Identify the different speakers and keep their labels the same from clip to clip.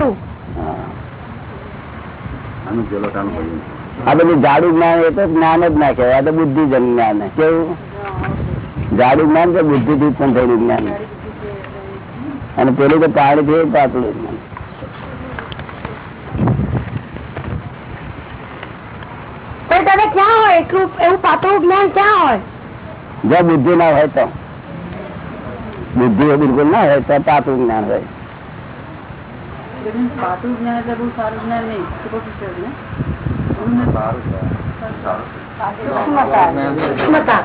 Speaker 1: આનું
Speaker 2: આ બધું જાડું જ્ઞાન એ તો જ્ઞાન જ ના કહેવાય. આ તો બુદ્ધિ જન જ્ઞાન કેવું? જાડું જ્ઞાન છે બુદ્ધિ થી પણ થયેલું જ્ઞાન અને પેલું તો પાણી થી પાતળું જ્ઞાન
Speaker 3: ક્યાં હોય? એટલું એવું પાતળું જ્ઞાન ક્યાં હોય?
Speaker 2: જ્યાં બુદ્ધિ ના હોય તો. બુદ્ધિ એ બિલકુલ ના હોય તો પાતળું જ્ઞાન હોય.
Speaker 4: પાતું જ્ઞાન એટલે બહુ સારું જ્ઞાન નહીં superficial ને. એવું નથી.
Speaker 3: સૂક્ષ્મતા.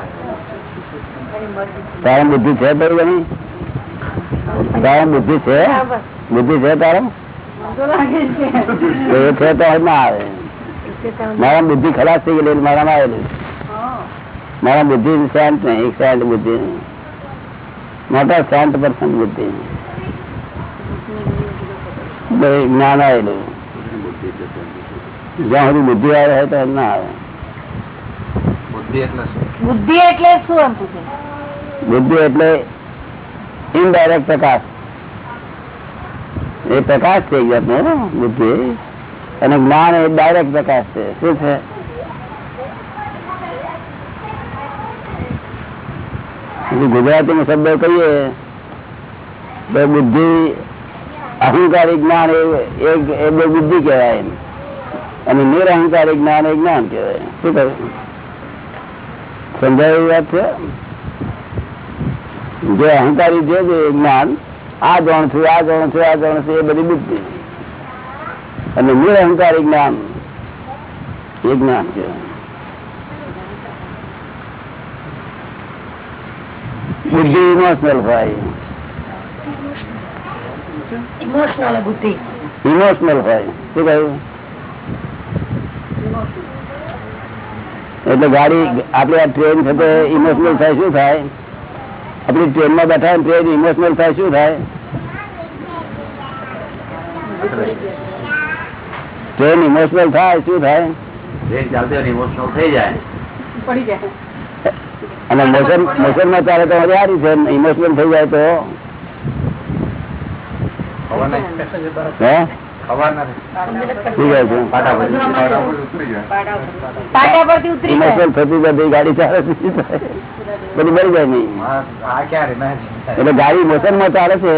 Speaker 2: તારા બુદ્ધિ છે તારી ગણી તારા બુદ્ધિ છે
Speaker 3: બરાબર.
Speaker 2: બુદ્ધિ છે તારો
Speaker 4: તો લાગે છે.
Speaker 2: તો એ છે તો ના આવે મારા બુદ્ધિ ખલાસ થઈ ગયેલી એટલે મારામાં આવેલું
Speaker 4: હા.
Speaker 2: મારા બુદ્ધિ શાંત નહીં શાંત બુદ્ધિ મોટા શાંત પર્સન બુદ્ધિ બહુ જ્ઞાન આવેલું
Speaker 1: બુદ્ધિ એટલે શું?
Speaker 2: જ્યાં સુધી બુદ્ધિ આવે હોય તો ના આવે
Speaker 1: બુદ્ધિ એટલે શું
Speaker 3: બુદ્ધિ એટલે શું એમ પૂછે
Speaker 2: બુદ્ધિ એટલે ઇનડાયરેક્ટ પ્રકાશ એ પ્રકાશ છે એક જાતનો બુદ્ધિ અને જ્ઞાન એ ડાયરેક્ટ પ્રકાશ છે શું છે એટલે ગુજરાતીમાં શબ્દ કહીએ તો બુદ્ધિ અહંકારી જ્ઞાન એ બે બુદ્ધિ કહેવાય અને નિરહંકારી જ્ઞાન એ જ્ઞાન કહેવાય. શું કહ્યું? સમજાય વાત છે? જે અહંકારી છે જ્ઞાન, આ ગણ છે, આ ગણ છે, આ ગણ છે, એ બધી બુદ્ધિ. અને નિરહંકારી જ્ઞાન એ જ્ઞાન કહેવાય. બુદ્ધિ ઇમોશનલ હોય.
Speaker 3: ઇમોશનલ બુદ્ધિ.
Speaker 2: ઇમોશનલ હોય. શું કહ્યું? એટલે ગાડી આપડે આ ટ્રેન છે તો ઇમોશનલ થાય શું થાય? આપડી ટ્રેનમાં બેઠા ટ્રેન ઇમોશનલ થાય શું થાય? ટ્રેન ઇમોશનલ થાય શું થાય?
Speaker 1: ટ્રેન ચાલતી ઇમોશનલ થઈ જાય.
Speaker 4: પડી જાય.
Speaker 2: અને મોશન મોશનમાં ચાલે તો સારી છે ઇમોશનલ થઈ જાય તો એટલે ગાડી મોશનમાં ચાલે છે.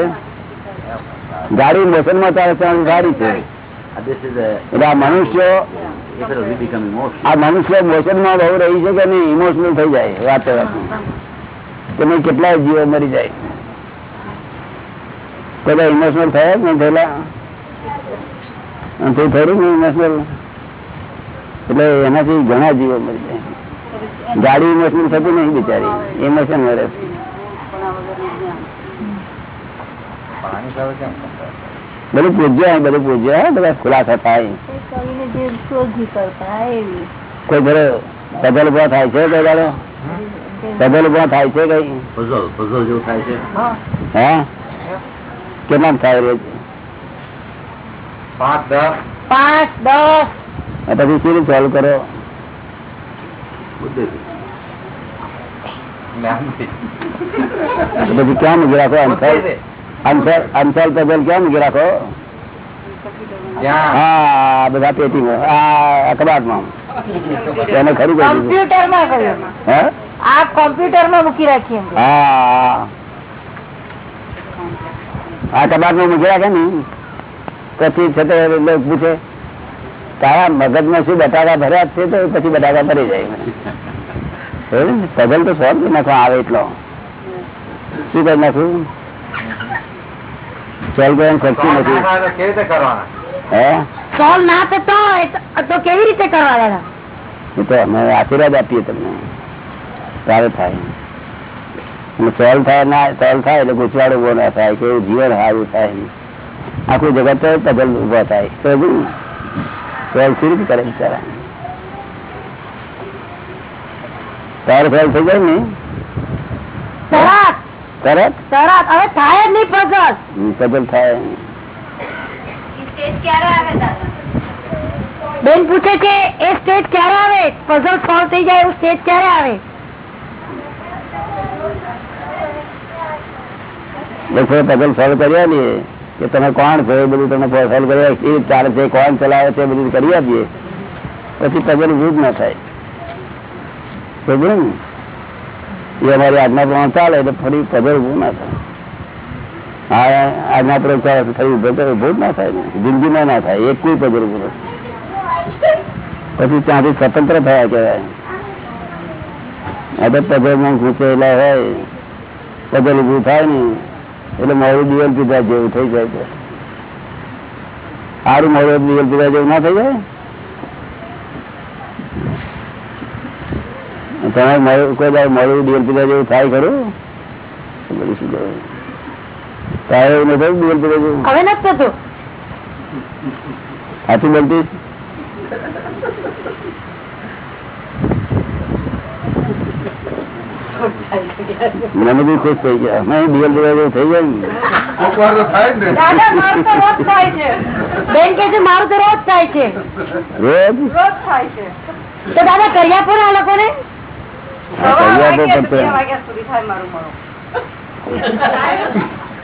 Speaker 2: ગાડી મોશનમાં ચાલે છે ગાડી છે. એટલે આ મનુષ્ય આ મનુષ્ય મોશનમાં બહુ રહી છે કે નહીં? ઇમોશનલ થઈ જાય વાતે નહીં કેટલાય જીવો મરી જાય. બધા ઇમોશનલ થયા જ નહીં થયેલા તે થયું ને ઇમોશનલ એટલે એનાથી ઘણા જીવો મળી જાય. ગાડી ઇમોશનલ થતી નહીં બિચારી. ઇમોશન
Speaker 1: કેમ
Speaker 2: બધું પૂજ્ય બધું પૂજ્યા બધા ખુલાસા થાય. કોઈ ઘરે પધલ ઊભા થાય છે કઈ દાડો? પધલ ઊભા થાય છે કઈ?
Speaker 1: Puzzle puzzle જેવું થાય છે?
Speaker 2: હે? કેટલા થાય રોજ
Speaker 1: પાંચ દસ.
Speaker 3: પાંચ દસ.
Speaker 2: આ પછી કેવી સોલ્વ કરો? પછી ક્યાં મૂકી રાખો? અંસર અંસર ક્યાં મૂકી રાખો? હા બધા પેટીમાં. આ કબાટમાં. એને ખરી
Speaker 3: કમ્પ્યુટરમાં કહ્યું
Speaker 2: હે?
Speaker 3: આ કોમ્પ્યુટરમાં મૂકી રાખીએ
Speaker 2: હા. આ ટબાકમાં મૂકેલા છે ને પછી છે તો લોકો પૂછે તારા મગજમાં શું બટાકા ભર્યા છે તો પછી બટાકા ભરી જાય. પગલ તો કરી નાખવા આવે એટલો. શું કરી નાખું? સોલ્વ કરવાનું ખર્ચું નથી.
Speaker 1: કેવી રીતે કરવાના?
Speaker 2: હે?
Speaker 3: સોલ્વ ના થતો તો- તો કેવી રીતે કરવા
Speaker 2: તો અમે આશીર્વાદ આપીએ તમને. સારું થાય. સોલ્વ થાય ના સોલ્વ થાય એટલે ગુચવાડો ઊભો ના થાય કે જીવન સારું થાય આખું જગત તો પગલ ઊભો થાય. તો સોલ્વ સી રીતે કરે બિચારા? તાર ફેલ થઈ જાય ને?
Speaker 3: તરત.
Speaker 2: તરત?
Speaker 3: તરત. હવે થાય જ નહીં પઝલ.
Speaker 2: પગલ થાય.
Speaker 3: બેન પૂછે છે એ સ્ટેજ ક્યારે આવે? પઝલ સોલ્વ થઈ જાય એવું સ્ટેજ ક્યારે આવે?
Speaker 2: લોકો પગલ સોલ્વ કર્યા લઈએ કે તમે કોણ છો એ બધું તમે સોલ્વ કરી એ ચાલે છે, કોણ ચલાવે છે બધું કરી આપીએ. પછી પગલ ઉભું જ ના થાય. સમજ્યો ને? એ અમારી આજ્ઞા પ્રમાણે ચાલે, એટલે ફરી પગલ ઉભું ના થાય. હા, આજ્ઞા પ્રમાણે ચાલે ફરી ઊભો ના થાય જિંદગીમાં ના થાય, એક કોઈ પગલ ઉભું. પછી ત્યાંથી સ્વતંત્ર થયા કહેવાય. અગર પગલમાં ઘૂસેલા હોય, પગલ ઉભું થાય ને એટલે મારું દિવેલ પીધા જેવું થઈ જાય છે. સારું મારું દિવેલ પીધા જેવું ના થઈ જાય? તમારે મારું કોઈ દાડો મારું દિવેલ પીધા જેવું થાય ખરું? બધું શું કહેવાય? તારે એવું નથી દિવેલ પીધા જેવું?
Speaker 3: હવે નથી થતું.
Speaker 2: સાચું બોલતી? મને બી ખુશ થઈ ગયા. મેં દિવેલ પીધા થઈ જાય ને.
Speaker 1: કોક તો થાય ને.
Speaker 3: દાદા મારું તો રોજ થાય છે. બેન કે છે મારું તો રોજ થાય છે.
Speaker 2: રોજ?
Speaker 4: રોજ થાય છે.
Speaker 3: તો દાદા કરી આપો આ લોકોને?
Speaker 2: કરિયા કરતા.
Speaker 4: વાગ્યા સુધી થાય. મારું મળું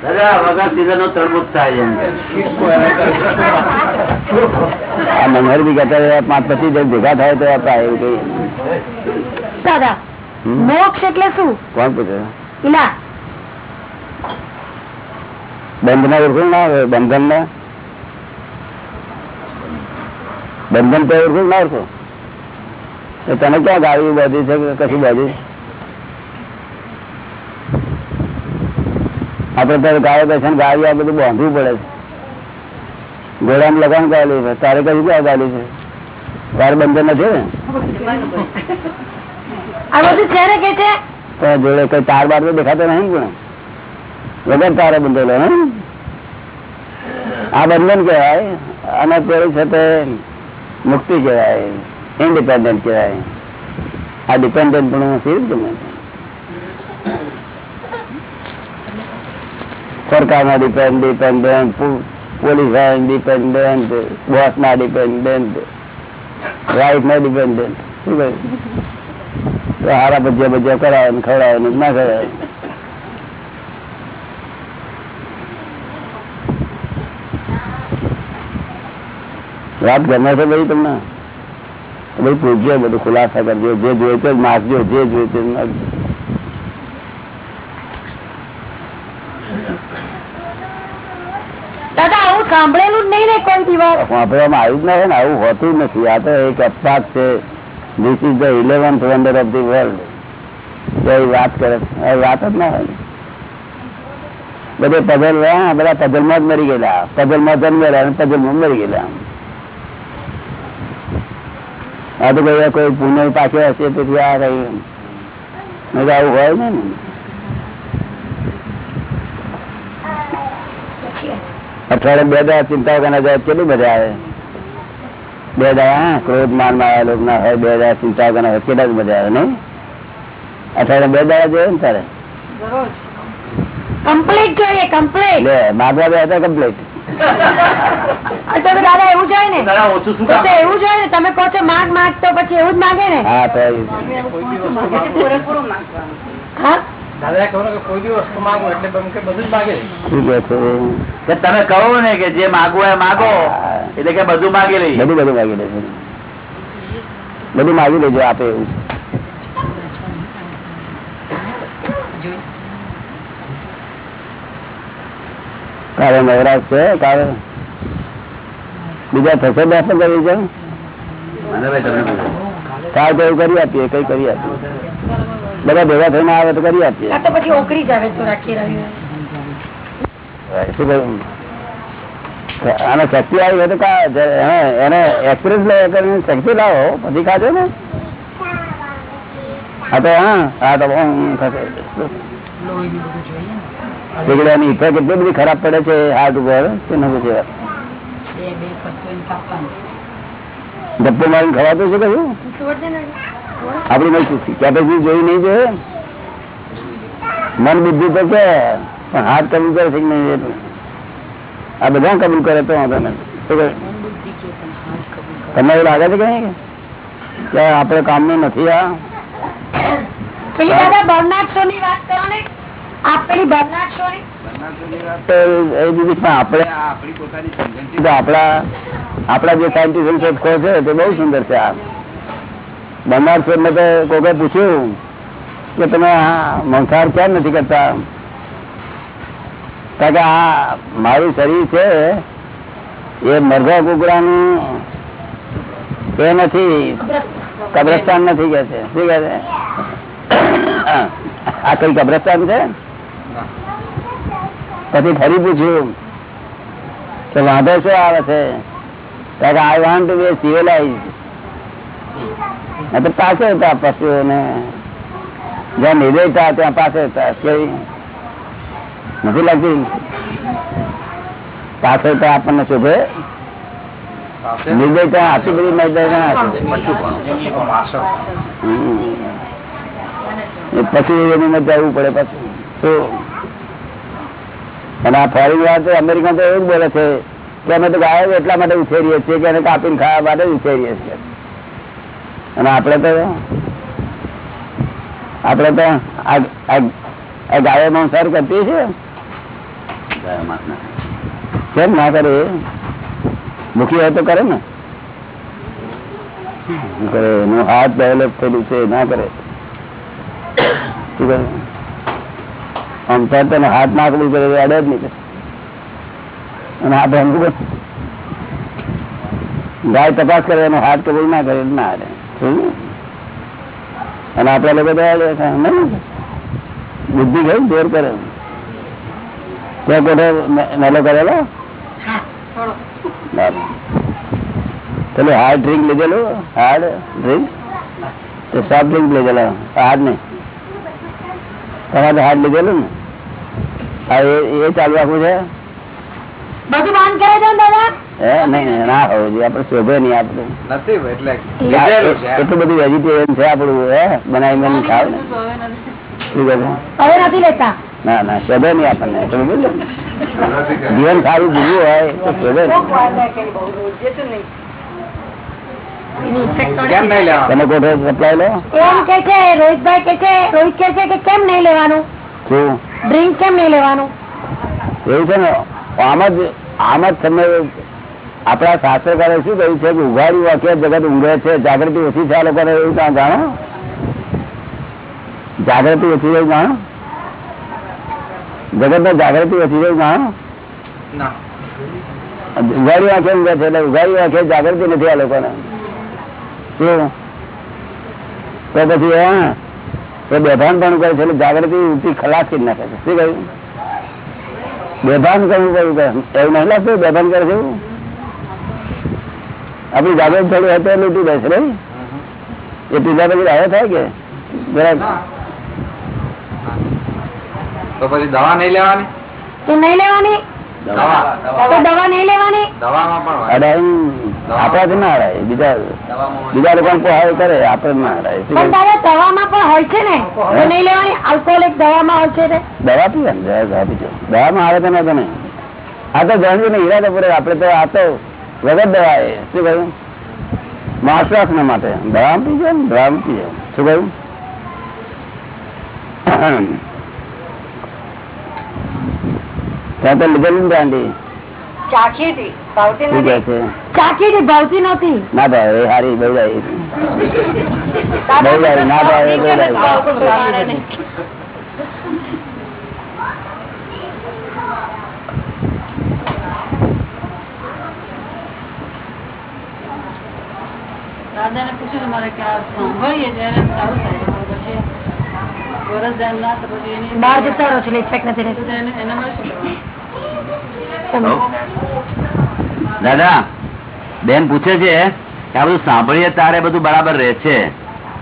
Speaker 1: દાદા વગર સીઝન નો તરબૂચ થાય
Speaker 2: આ મનોહર બી કહેતા પાંચ પચીસ ભેગા થાય તો આપણે એવું
Speaker 3: દાદા? મોક્ષ એટલે શું?
Speaker 2: કોણ પૂછે?
Speaker 3: ઇલા
Speaker 2: બંધન ના ઓળખું ના આવે બંધન ને બંધન તો ઓળખું ના ઓળખું તો તને ક્યાં ગાડી બાજુ છે કે કશું બાજુ આપડે તારે ગાયો બેસે ગાડી આ બધું બાંધવું પડે છે. ઘોડામાં લગામ ગાલી છે. તારે કશું ક્યાં ગાડી છે? તારે બંધન નથી ને? જોડે કઈ બાર દેખાતો નહીં પણ વગર તારે બંધેલો, હે? આ બંધન કહેવાય, અને પેલી સાથે મુક્તિ કહેવાય ઇન્ડિપેન્ડન્ટ કહેવાય. આ ડિપેન્ડન્ટ પણ નથી ગમે? Depend dependent police dependent boss ના ડિપેન્ડન્ટ રાઈટ ના ડિપેન્ડન્ટ શું કહ્યું? હારા ભજીયા ભજીયા કરાવે ને ખવડાવે ને ના ખવડાવે. વાત ગમે છે ભાઈ તમને? ભાઈ પૂછજો બધું ખુલાસા કરજો જે જોઈએ તે માગજો જે જોઈએ તે
Speaker 3: સાંભળેલું જ નહીં ને કોઈ દિવસ
Speaker 2: સાંભળવામાં આવ્યું જ નહીં ને આવું હોતું નથી. આ તો એક અપવાદ છે. This is the eleventh wonder of the world એ વાત કરે છે. એ વાત જ ના હોય બધે પઝલ રહ્યા બધા પઝલમાં જ મરી ગયેલા પઝલમાં જન્મેલા અને પઝલમાં મરી ગયેલા આ તો કોઈ કોઈ પુણ્ય પાછળ હશે તેથી આ કઈ નહીં તો આવું હોય ને અઠવાડિયે બે દાડા ચિંતા વગરના જાય કેટલી બધા આવે બે દયા ક્રોધ માન માયા લોક ના હોય બે દયા ચિંતા કરે હોય કેટલા જ બધા આવે નહીં? અઠવાડિયે બે દયા જોઈએ ને તારે?
Speaker 3: કમ્પ્લીટ જોઈએ કમ્પ્લીટ
Speaker 2: લે માગવા બે હતા કમ્પ્લીટ
Speaker 3: તો દાદા એવું જોઈએ ને. એવું જોઈએ ને તમે કહો છો માગ માગ તો પછી એવું જ માગે ને.
Speaker 2: હા તો
Speaker 1: તમે કહો ને કે જે માગવું એ માગો એટલે કે બધું માગી લઈ
Speaker 2: બધું બધું માગી લેજો બધું માગી લેજો આપે એવું છે. કાલે નવરાજ છે કાલે. બીજા થશે દસ કરી
Speaker 1: પૂછો.
Speaker 2: કાલ તો એવું કરી આપીએ કઈ કરી આપીએ. બધા ભેગા થઈને આવે તો કરી આપીએ.
Speaker 3: તો પછી ઓકરી જ તો રાખી રહ્યું.
Speaker 2: આને શક્તિ આવી હોય તો કા એને- એને એક્સપિરિયન્સ લે કરીને શક્તિ લાવો પછી ખાજો ને. હા તો હા હા તો કેટલી ઇફેક્ટ એટલી બધી ખરાબ પડે છે હાર્ટ ઉપર કે નવું છે ગપ્પો મારી મારીને ખવાતું છે આપણી કેપેસિટી જોઈ નહીં જોઈએ મન બુદ્ધિ તો છે પણ હાથ કબૂલ કરે છે નહીં એટલું. આ બધા કબૂલ કરે તો વાંધો નથી તમને એવું લાગે છે કે આપડે કામનું નથી આ?
Speaker 3: પેલી દાદા બર્નાડ શો ની વાત કરો ને આપ પેલી બર્નાડ શો ની
Speaker 2: તો એ બીજું પણ આપણે
Speaker 1: આપણી પોતાની સમજણથી
Speaker 2: તો આપણા આપણા જે સાયન્ટિફિક શોધખો છે. તે બહુ સુંદર છે આ. બનનાર છે એટલે કોકે પૂછ્યું કે તમે મંસાર કેમ નથી કરતા? કારણ કે આ મારું શરીર છે, એ મરઘા કુકરાનું એ નથી, કબ્રસ્તાન નથી કે છે. શું કે છે? આ કઈ કબ્રસ્તાન છે? પછી ફરી પૂછ્યું કે વાંધો શું આવે છે? કારણ કે I want to be civilise તો પાસે હતા પશુઓને. જ્યાં નિર્દયતા ત્યાં પાસે હતા કેવી? નથી લાગતી? પાસે તો આપણને શોભે. નિર્દયતા આટલી બધી નિર્દયતા પછી એની મજા જવું પડે પછી શું અને આ ફોરેન વાળા તો તો એવું જ બોલે છે કે અમે તો ગાયો એટલા માટે ઉછેરીએ છીએ કે એને કાપીને ખાવા માટે ઉછેરીએ છીએ. અને આપણે તો આપણે તો આ- ગાયો માંસાર કરતી છે કેમ ના કરે? ભૂખી હોય તો કરે ને શું કરે એનું હાથ ડેવલપ થયેલું છે ના કરે શું કરે આમ તો તને હાથ નાખવું કરે અડે જ નહીં અને આ કરે. ગાય તપાસ કરે એનો હાથ કબૂલ ના કરે ના અડે? અને આપડા લોકો નહીં? બુદ્ધિ ગઈ જોર કરે. ત્યાં કોઠે નલો કરેલો? પેલો હાર્ડ ડ્રિંક લીધેલું હાર્ડ ડ્રિંક તો સોફ્ટ ડ્રિંક લીધેલો. હાર્ડ નહીં. તમારે હાર્ડ લીધેલું ને? હા એ ચાલુ રાખવું છે?
Speaker 3: બધું બંધ કરે દાદા.
Speaker 2: ના હોવું જોઈએ. શોભે નહીં
Speaker 1: એટલે
Speaker 2: એટલું બધું વેજીટેરિયન છે હે? બનાવી ખાવ ને. ના શોભે નહીં આપણને. જીવન સારું જીવ્યું હોય તો શોભે
Speaker 1: કેમ નહીં લેવા
Speaker 2: તમે કોઠે સપ્લાય લો?
Speaker 3: એમ કે છે રોહિતભાઈ કે છે રોહિત કે છે કે કેમ નહીં લેવાનું?
Speaker 2: શું?
Speaker 3: ડ્રિંક કેમ નહીં લેવાનું?
Speaker 2: એવું છે ને આમ જ આમ જ તમે આપણા શાસ્ત્રકારે શું કહ્યું છે કે ઉઘાડ્યું વાક્ય જગત ઊંઘે છે? જાગૃતિ ઓછી છે આ લોકોને એવું કાં જાણો? જાગૃતિ ઓછી રહી જાણો? જગત જાગૃતિ ઓછી રહી જાણો? ઉઘાડી વાંખે ઊંઘે છે એટલે ઉઘાડી વાંખે જાગૃતિ નથી આ લોકોને. શું? તો પછી હા એ બેભાન પણ કરે છે એટલે જાગૃતિ ઊંચી ખલાસ કરી નાખે છે. શું કહ્યું? બેભાન કરવું કહ્યું કે એવું નહીં લાગતું બેભાન કરે છે એવું? આપણી જાગૃત થોડું હોય તો એ લૂંટી બેસે નહીં? એ પીધા પછી આવ્યો થાય કે?
Speaker 1: તો પછી દવા નહીં લેવાની?
Speaker 3: તો નહીં લેવાની. તો
Speaker 2: ના બીજા બીજા લોકો કરે આપણે ના હડાય
Speaker 3: પણ દવામાં પણ હોય છે ને? તો નહીં લેવાની. આલ્કોહોલિક દવામાં હોય છે
Speaker 2: દવા પીવે ને દવા દવા દવામાં આવે તો ના ગમે આ તો જાણજો ને ઈરાદા પૂરે આપડે તો આ તો વગર દવા એ શું કહ્યું? માસવાસ માટે. દવા પીજો ને દવા પીજો શું કહ્યું? ત્યાં તો લીધેલું ને દાંડી
Speaker 3: ચાખી ભાવતી નહોતી
Speaker 2: ના ભાવે હારી બહુ જાય બહુ જાય ના ભાવે
Speaker 4: દાદાને પૂછ્યું મારે કે આ સાંભળીએ ત્યારે સારું થાય. વરસ જાય ના તો પછી
Speaker 3: બહાર જતા રહો છો ઇફેક્ટ નથી રહેતી.
Speaker 4: તો એને- એનામાં શું કરવાનું?
Speaker 1: દાદા બેન પૂછે છે કે આ બધું સાંભળીએ તારે બધું બરાબર રહે છે.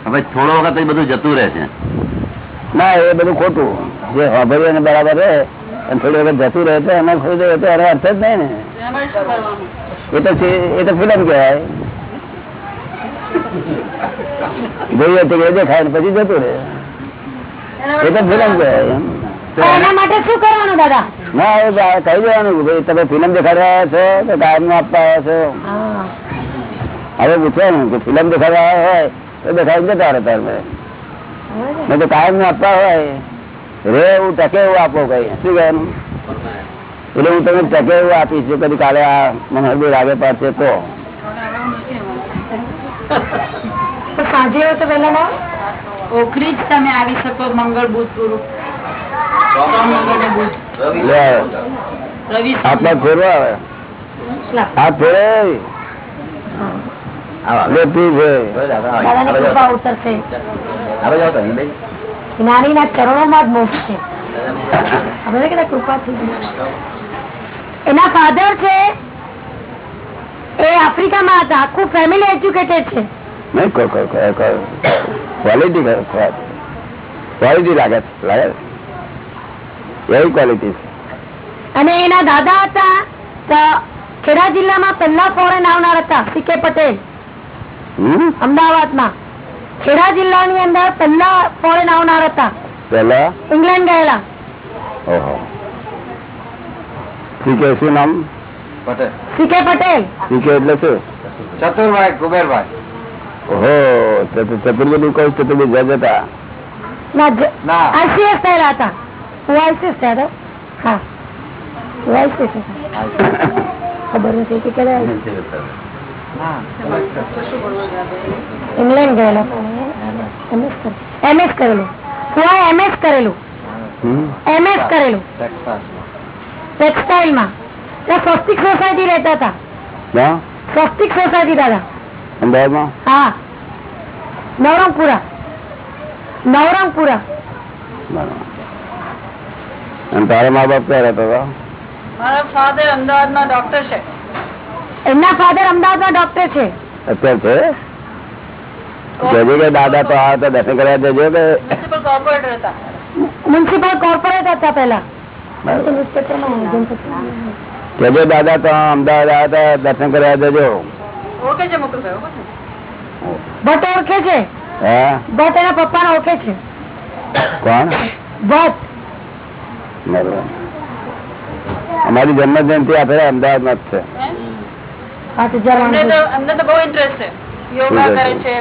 Speaker 1: હવે થોડો વખત બધું જતું રહે છે.
Speaker 2: ના એ બધું ખોટું. જે સાંભળીએ બરાબર રહે અને થોડી વખત જતું રહે છે એમાં ખોટું તો એનો અર્થ જ નહીં ને. એ તો એ તો ફિલ્મ કહેવાય. જોઈએ તો એ દેખાય પછી જતું રહે. એ તો ફિલ્મ કહેવાય
Speaker 3: એના માટે શું કરવાનું દાદા?
Speaker 2: ના એ કહી દેવાનું કે ભાઈ તમે ફિલ્મ દેખાડવા આવ્યા છો કે કાયમનું આપવા આવ્યા છો. હવે પૂછવાનું કે ફિલ્મ દેખાડવા આવ્યા હોય તો દેખાડી જતા રહે તાર નહીં તો કાયમનું આપવા હોય રે એવું ટકે એવું આપો કઈ. શું કહેવાનું? એટલે હું તમને ટકે એવું આપીશ કદી કાલે આ મને હળવું લાગે પડશે તો.
Speaker 3: સાંજે હોય તો પેલા ના
Speaker 4: ઓખરી જ તમે આવી શકો મંગળ બુધ ગુરુ. મંગળ ને
Speaker 2: ફેરવો આવે.
Speaker 3: જ્ઞાની ચરણો માં જ મોક્ષ છે. કૃપા એના ફાધર છે. એ આફ્રિકામાં હતા આખું ફેમિલી એજ્યુકેટેડ છે.
Speaker 2: ક્વોલિટી ક્વોલિટી લાગે લાગે એવી ક્વોલિટી
Speaker 3: અને એના દાદા હતા તો ખેડા જિલ્લામાં પહેલા ફોરેન આવનાર હતા સી કે પટેલ. અમદાવાદમાં. ખેડા જિલ્લાની અંદર પહેલા ફોરેન આવનાર હતા.
Speaker 2: પહેલા?
Speaker 3: ઇંગ્લેન્ડ ગયેલા.
Speaker 2: ઓહો. શું નામ?
Speaker 3: પટેલ.
Speaker 2: એટલે શું?
Speaker 5: ચતુરભાઈ કુબેરભાઈ.
Speaker 2: ઓહો જજ હતા?
Speaker 3: ના
Speaker 5: ના.
Speaker 3: આઈસીએસ થયેલા હતા. હું આઈસીએસ થયા હતા હા. હું આઈસીએસ ખબર નથી કે કયા ઇંગ્લેન્ડ ગયેલા. એમએસ કરેલું. હું એમએસ કરેલું? એમએસ કરેલું. ટેક્સટાઇલમાં સ્વસ્તિક સોસાયટી રહેતા હતા. સ્વસ્તિક સોસાયટી દાદા.
Speaker 2: અમદાવાદમાં?
Speaker 3: હા. નવરંગપુરા. નવરંગપુરા.
Speaker 2: તારા મા બાપ ક્યાં રહેતા હતા?
Speaker 4: મારા ફાધર અમદાવાદમાં ડોક્ટર છે.
Speaker 3: એમના ફાધર અમદાવાદમાં ડોક્ટર છે.
Speaker 2: અત્યારે છે? કહેજે કે દાદા તો આ તો દર્શન કરવા જજો કે
Speaker 4: મ્યુનિસિપલ
Speaker 3: કોર્પોરેટ હતા પેલા
Speaker 2: પેલા દાદા તો અમદાવાદ આવ્યા હતા દર્શન કરવા જજો?
Speaker 3: ભટ્ટ ઓળખે છે? ભટ્ટ એના પપ્પાને ઓળખે છે.
Speaker 2: કોણ?
Speaker 3: ભટ્ટ.
Speaker 2: અમારી જન્મ જયંતિ આપેલા અમદાવાદમાં જ છે.
Speaker 4: અમને તો બહુ ઇન્ટરેસ્ટ છે. યોગા કરે
Speaker 2: છે?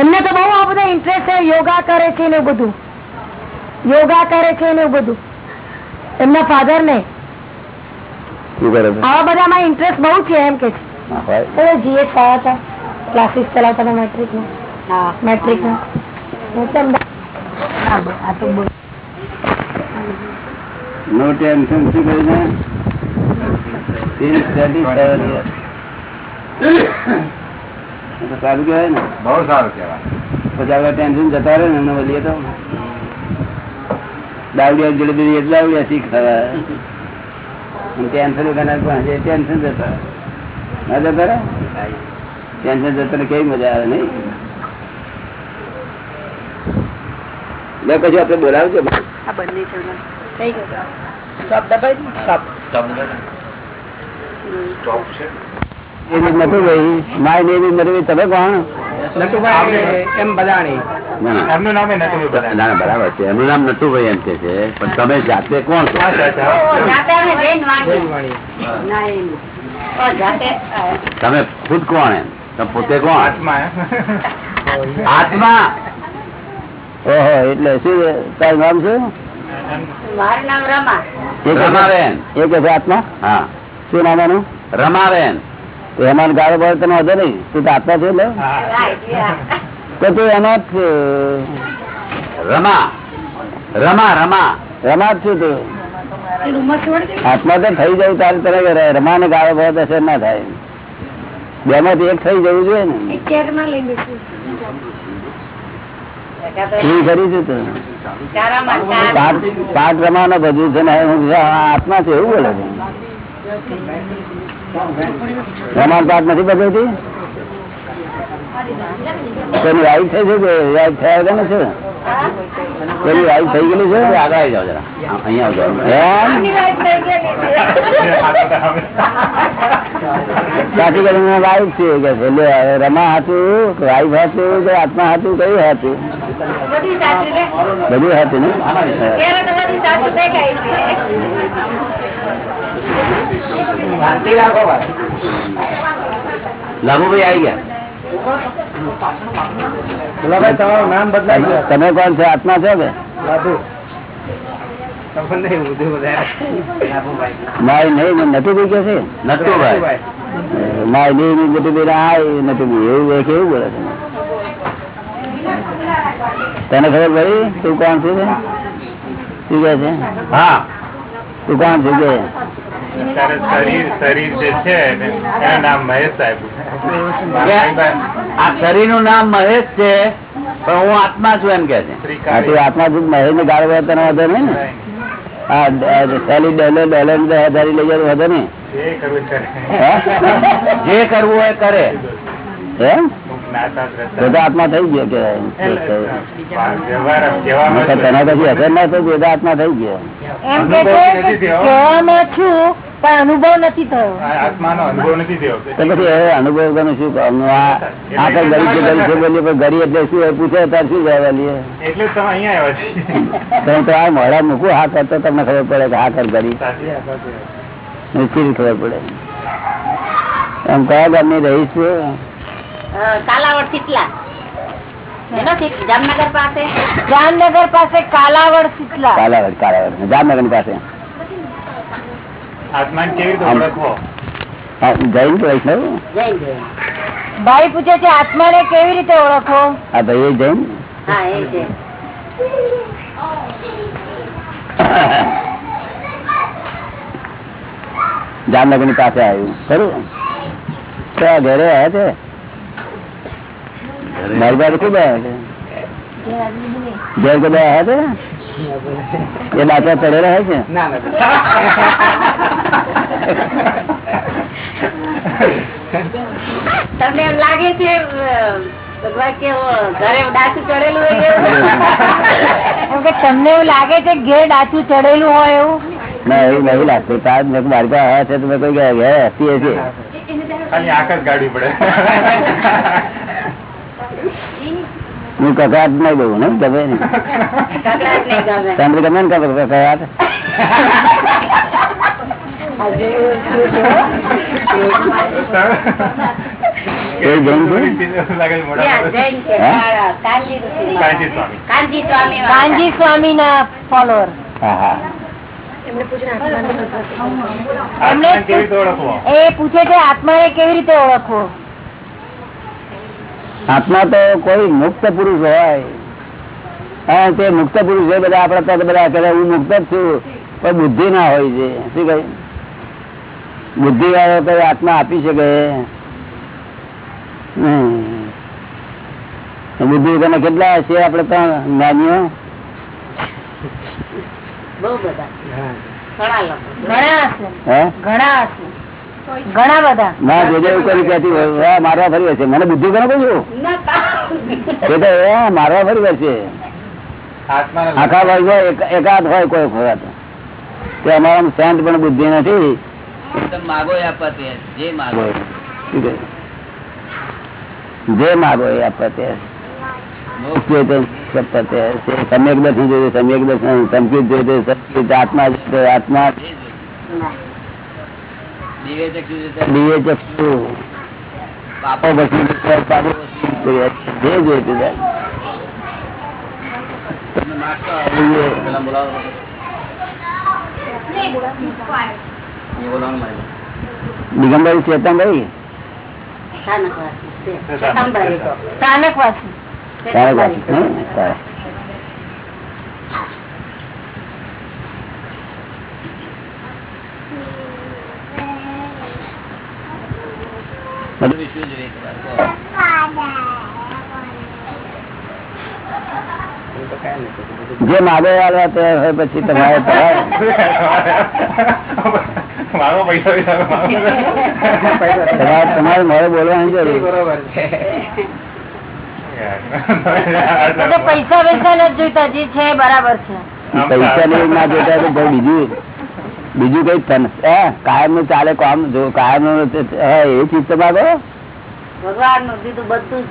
Speaker 3: એમને તો બહુ આ બધા ઇન્ટરેસ્ટ છે યોગા કરે છે ને એવું બધું. યોગા કરે છે ને એવું બધું. એમના ફાધર ને?
Speaker 2: શું કરે છે
Speaker 3: આવા બધામાં ઇન્ટરેસ્ટ બહુ છે એમ કે
Speaker 2: હા, ભાઈ.
Speaker 3: જીએસ થયા હતા ક્લાસીસ ચલાવતા હતા મેટ્રિકમાં મેટ્રિકમાં હું તો અમદાવાદ- હા, બસ, આ તો બહુ
Speaker 2: નો ટેન્શન શું કરીને Since 37 years. એ તો સારું કહેવાય ને
Speaker 5: બહુ સારું કહેવાય
Speaker 2: પછી આપડે ટેન્શન જતા રહે ને એમને બોલીએ તો દાવડિયા જલેબી એટલે દાવડિયા શીખ ટેન્શન વગરના પાસે ટેન્શન જતા ના જતા ટેન્શન જતા કેવી મજા આવે નહીં? મેં કશું આપડે બોલાવજો.
Speaker 4: આ બંને છે થઈ ગયું. સ્ટોપ દબાઈ.
Speaker 2: એવી નતું ભાઈ. માય ને એવી નથી તમે કોણ?
Speaker 5: એમ બધાણી
Speaker 2: ના, ના.
Speaker 5: એમનું નામે નટુભાઈ
Speaker 2: ના
Speaker 5: બધાણી
Speaker 2: ના, બરાબર છે. એનું નામ નટુભાઈ એમ કે છે. પણ તમે જાતે કોણ છો? તમે ખુદ કોણ એમ? તમે પોતે કોણ?
Speaker 5: આત્મા
Speaker 2: આત્મા? ઓહો એટલે શું તારું નામ શું?
Speaker 4: મારું નામ રમા.
Speaker 2: એ
Speaker 1: રમાબેન.
Speaker 2: એ કે છે આત્મા?
Speaker 1: હા.
Speaker 2: શું નામ એનું?
Speaker 1: રમાબેન.
Speaker 2: એમાં ગાળો પડે તને વધે નહીં. તું તો આત્મા છે તો તું એમાં જ
Speaker 1: રમા. રમા રમા.
Speaker 2: રમા જ છું તું. આત્મા તો થઈ જવું તારે તને રમાને ગાળો પડે અસર ના થાય. બે માંથી એક થઈ જવું જોઈએ ને. કરી છું તું? પાઠ પાઠ રમાનો ભજવું છે ને હું આત્મા છે એવું બોલે છે. રમાન પાઠ નથી બદલતી? તેની વાઈફ થઈ છે કે વાઈફ થયા વગર છે તેની વાઈફ થઈ ગયેલી છે
Speaker 1: આગળ આવી જાઓ જરા? અહીંયા આવજો.
Speaker 2: કરીને વાઈફ છે કે છે. રમા હતું વાઈફ હતું કે આત્મા હતું, કયું હતું.
Speaker 4: બધું
Speaker 2: હતું ને?
Speaker 1: લાભુભાઈ આવી ગયા?
Speaker 5: તમારું નામ બદલાય
Speaker 2: તમે કોણ છો? આત્મા છો
Speaker 5: ઊંધું
Speaker 2: માય નહીં નતું ભાઈ કે છે? માય નહીં નતું ભાઈ આ એવું કેવું બોલે છે? તને ખબર પડી? તું કોણ છું? શું કે છે?
Speaker 1: હા.
Speaker 2: તું કોણ છું? કે?
Speaker 6: શરીર શરીર જે છે એનું નામ મહેશ સાહેબ.
Speaker 1: આ શરીરનું નામ મહેશ છે પણ હું આત્મા છું એમ કે છે.
Speaker 2: આત્મા છું મહેશ ને ગાળ વધારે વધે નહીં ને? સેલી ડોલર ડોલર લઈ વધે ને
Speaker 6: જે કરવું?
Speaker 1: હોય કરે.
Speaker 2: તો આત્મા થઈ ગયો કે તને પછી અસર ના થઈ બધા આત્મા થઈ ગયો.
Speaker 3: એમ કે
Speaker 6: અનુભવ નથી થયો.
Speaker 3: છું પણ અનુભવ નથી થયો.
Speaker 6: આત્માનો અનુભવ નથી થયો.
Speaker 2: પછી અનુભવ કરું શું કામનું આ આ ગરીબ છે ગરીબ છે બોલીએ પણ ગરીબ એટલે શું પૂછે તાર શું જવાબ આલીએ
Speaker 6: એટલે તમે અહીંયા આવ્યા
Speaker 2: તમે તો આ મોડા મૂકું હા કરતો તમને ખબર પડે કે હા કર ગરીબ. નિશ્ચિત ખબર પડે. એમ કયા ગામની રહીશ છું?
Speaker 7: કાલાવડ શીતલા. જામનગર પાસે?
Speaker 3: જામનગર પાસે કાલાવડ શીતલા.
Speaker 2: કાલાવડ કાલાવડ. જામનગરની પાસે. જૈન વૈષ્ણવ
Speaker 3: ભાઈ પૂછે છે આત્માને કેવી રીતે ઓળખો
Speaker 2: આ ભાઈ એ જૈન?
Speaker 7: હા એ
Speaker 2: જામનગરની પાસે આવ્યું. ખરું? ઘરે આવ્યા છે? મારી પાસે ખૂબ આવ્યા છે? ઘેર આવ્યા છે? એ દાંતા ચડેલા હોય છે?
Speaker 7: તમને એમ લાગે છે અ, ભગવાન કે ઓ, ઘરે ડાકુ ચડેલું હોય એવું?
Speaker 3: તમને એવું લાગે છે કે ઘેર ડાચું ચડેલું હોય એવું?
Speaker 2: ના એવું નહીં લાગતું. તાર મેં મારી પાસે આવ્યા છે તો મેં કોઈ ઘેર હસતી હશે
Speaker 6: ખાલી આંખ કાઢવી પડે.
Speaker 2: હું કકડાટ નહીં દઉં ને ગમે ને તમને ગમે. ને કકડાટ
Speaker 7: કાનજી
Speaker 6: સ્વામી.
Speaker 7: કાનજી સ્વામી
Speaker 3: કાનજી સ્વામી ના ફોલોઅર
Speaker 2: હા હા.
Speaker 6: આત્માને કેવી રીતે ઓળખવો?
Speaker 3: એ પૂછે છે આત્માને કેવી રીતે ઓળખવો?
Speaker 2: આત્મા તો કોઈ મુક્ત પુરુષ હોય. હા તે મુક્ત પુરુષ હોય બધા આપડે તો બધા કહે હું મુક્ત જ છું. પણ બુદ્ધિ ના હોય છે. શું કહે? બુદ્ધિ વાળો કઈ આત્મા આપી શકે? હમ. બુદ્ધિ તમે કેટલા છે આપડે તો જ્ઞાનીઓ?
Speaker 7: ઘણા
Speaker 3: ઘણા
Speaker 2: હે?
Speaker 3: ઘણા બધા.
Speaker 2: ના જોજે એવું કરી ક્યાંથી મારવા ફરી વળશે મને બુદ્ધિ કરો કહ્યું એ તો એ મારવા ફરી વળશે આખા ભાઈ એકાદ હોય કોઈ ખોરાક. કે અમારા શાંત પણ બુદ્ધિ નથી.
Speaker 1: માગો આપવા તે જે માગો.
Speaker 2: જે માગો એ આપવા તે સમ્યક દર્શન જોઈએ સમ્યક દર્શન. સંકિત જોઈએ સંકિત. આત્મા આત્મા.
Speaker 1: દિવ્ય ચક્ષુ છે
Speaker 2: દિવ્ય ચક્ષુ પાપો પછી પાપો પછી જે જોઈએ તે જાય.
Speaker 1: તમે માગતો આવો. પેલા બોલાવો એ બોલાવો મારે.
Speaker 2: દિગંબરી ચેતનભાઈ
Speaker 7: સ્થાનકવાસી છે. શેતાંબરી તો.
Speaker 3: સ્થાનકવાસી
Speaker 2: જે માગે વાળા તે હોય પછી તમારે તમારે
Speaker 6: મારો
Speaker 2: બોલવાની જરૂર
Speaker 3: પૈસા પૈસા નથી જોઈતા જે છે બરાબર છે.
Speaker 2: પૈસા નહીં ના જોતા તો ભાઈ બીજું બીજું કઈ હે, કાયમનું ચાલે કામ જો કાયમનું એ ચીજ તો માગો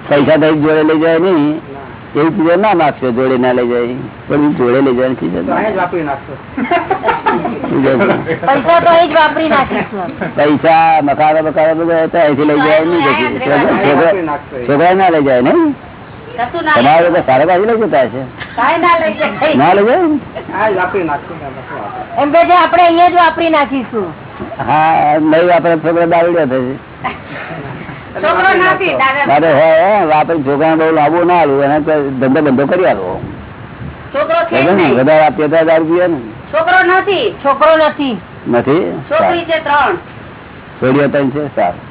Speaker 2: પૈસા થઈ જોડે લઈ જાય નહીં. એવી ચીજો ના નાખશો જોડે ના લઈ જાય. પણ જોડે લઈ જાય ચીજો
Speaker 3: પૈસા
Speaker 2: મકારા બકારા બધા હતા અહીંથી લઈ જાય નહીં છોકરા- ના લઈ જાય નઈ
Speaker 7: કશું
Speaker 2: તમારે તો સારા બાજુ લઈ જતા છે
Speaker 7: ના લઈ જાય.
Speaker 3: એમ કે આપણે અહીંયા જ વાપરી નાખીશું.
Speaker 2: હા નહીં વાપરે છોકરા દાવડ્યા થશે. મારે હે વાપરી છોકરા બહુ લાંબુ ના આવ્યું એને ધંધો બંધો કરી આલો.
Speaker 7: છોકરો છે જ
Speaker 2: બરાબર ને?
Speaker 7: નહીં.
Speaker 2: વધારે આપીએ તો દારૂ પીએ ને.
Speaker 7: છોકરો નથી
Speaker 3: છોકરો નથી.
Speaker 2: નથી?
Speaker 7: છોકરી છે ત્રણ.
Speaker 2: છોડીઓ ત્રણ છે? સારું.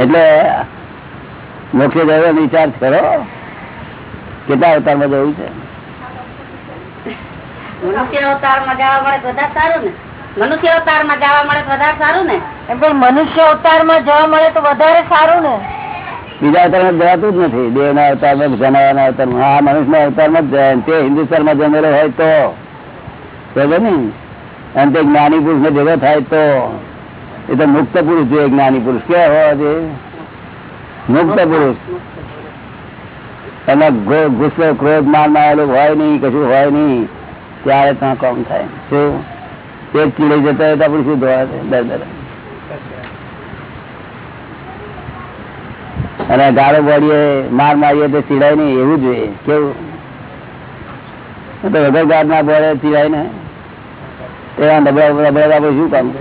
Speaker 2: એટલે મોક્ષે જવાનો વિચાર કરો. કેટલા અવતારમાં જવું છે?
Speaker 7: જવા મળે સારું ને. મનુષ્ય અવતારમાં જવા મળે વધારે સારું ને?
Speaker 3: પણ મનુષ્ય અવતારમાં જવા મળે તો વધારે સારું ને?
Speaker 2: બીજા અવતારમાં જવાતું જ નથી. દેવ ના અવતારમાં જનાવરના અવતારમાં. આ મનુષ્ય ના અવતારમાં જ જાય. તે હિન્દુસ્તાનમાં જન્મેલો હોય તો. બરોબર ને? અને તે જ્ઞાની પુરુષ ને ભેગો થાય તો. એ તો મુક્ત પુરુષ જોઈએ જ્ઞાની પુરુષ કેવા હોવા જોઈએ મુક્ત પુરુષ. એમાં ગુસ્સો ક્રોધ મારમાં હોય નહીં કશું હોય નહીં. ત્યારે ત્યાં કામ થાય? શું? એક ચીડી જતા હોય તો આપણે શું ધોવા? દર દર. અને ગાળો બોડીએ માર મારીએ તો ચીડાય નહીં, એવું જોઈએ કેવું? તો વગર ગાળ ના બોડે ચીડાય ને તેવા ડબડા ડબડા આપણે શું કામ?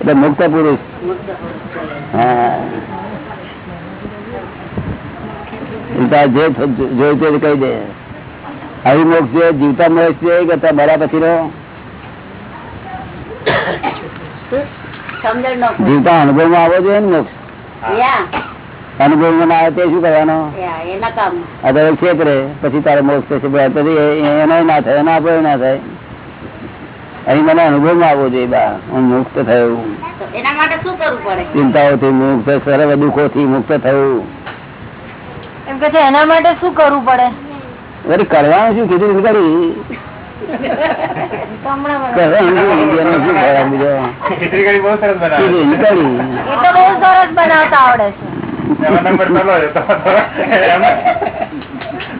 Speaker 2: એટલે મુક્ત પુરુષ. હા. જે જોયું તે કહી દે. આવી મોક્ષ છે જીવતા મોક્ષ છે કે બરા પછી નો
Speaker 7: સમજણ
Speaker 2: અનુભવમાં આવવો જોઈએ ને મોક્ષ.
Speaker 7: યા.
Speaker 2: અનુભવમાં આવે તે શું કરવાનો? ક્ષેત્રે પછી તારે મોક્ષ થશે. પછી એનો ના થાય એના આપણે ના થાય. અહીં મને અનુભવમાં આવવો જોઈએ બા. હું મુક્ત થયું.
Speaker 7: એના માટે શું કરવું પડે?
Speaker 2: ચિંતાઓથી મુક્ત સર્વ દુઃખોથી મુક્ત થયું
Speaker 3: એમ કે એના માટે શું કરવું પડે?
Speaker 2: કરવાનું શું? કીધું કરી?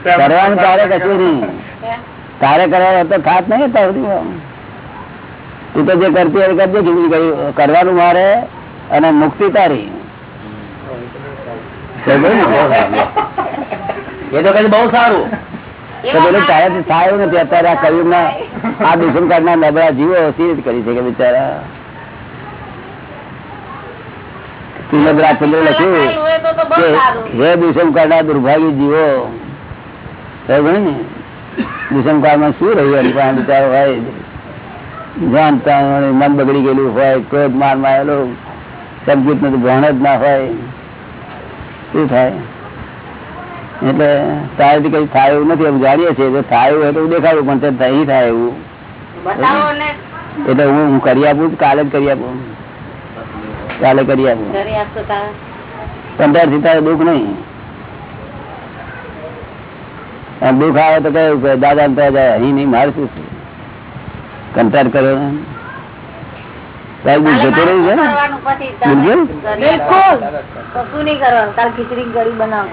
Speaker 2: કરવાનું તારે કશું નહીં તારે કરવાનું તો ખાત નહીં તું તો જે કરતી હોય એ કરજે કરવાનું મારે અને મુક્તિ તારી.
Speaker 1: એ તો કઈ બહુ સારું.
Speaker 2: તો પેલું નથી. અત્યારે આ આ નબળા જીવો સી બિચારા? લખ્યું હે દુર્ભાગી જીવો ને દુષ્મ કાળમાં શું રહ્યું એની પાસે બિચારો હોય જાણતા મન બગડી ગયેલું હોય ક્રોધ મારમાં સંગીતનું ભણ જ ના હોય. શું થાય? એટલે સાહેબ કઈ થાય એવું નથી એમ જાણીએ છીએ થાય એવું તો દેખાડું પણ તે નહીં થાય એવું. એટલે હું હું કરી આપું કાલે જ કરી આપું. કાલે કરી આપું.
Speaker 7: પંદરથી તારે
Speaker 2: દુઃખ નહીં. દુઃખ આવે તો કયું દાદા ને ત્યાં જાય અહીં નહીં મારે શું? કંટાળ કર્યો દુઃખ જતું રહ્યું છે બિલકુલ.
Speaker 7: કશું નહીં કરવાનું? કાલ ખીચડી કઢી બનાવો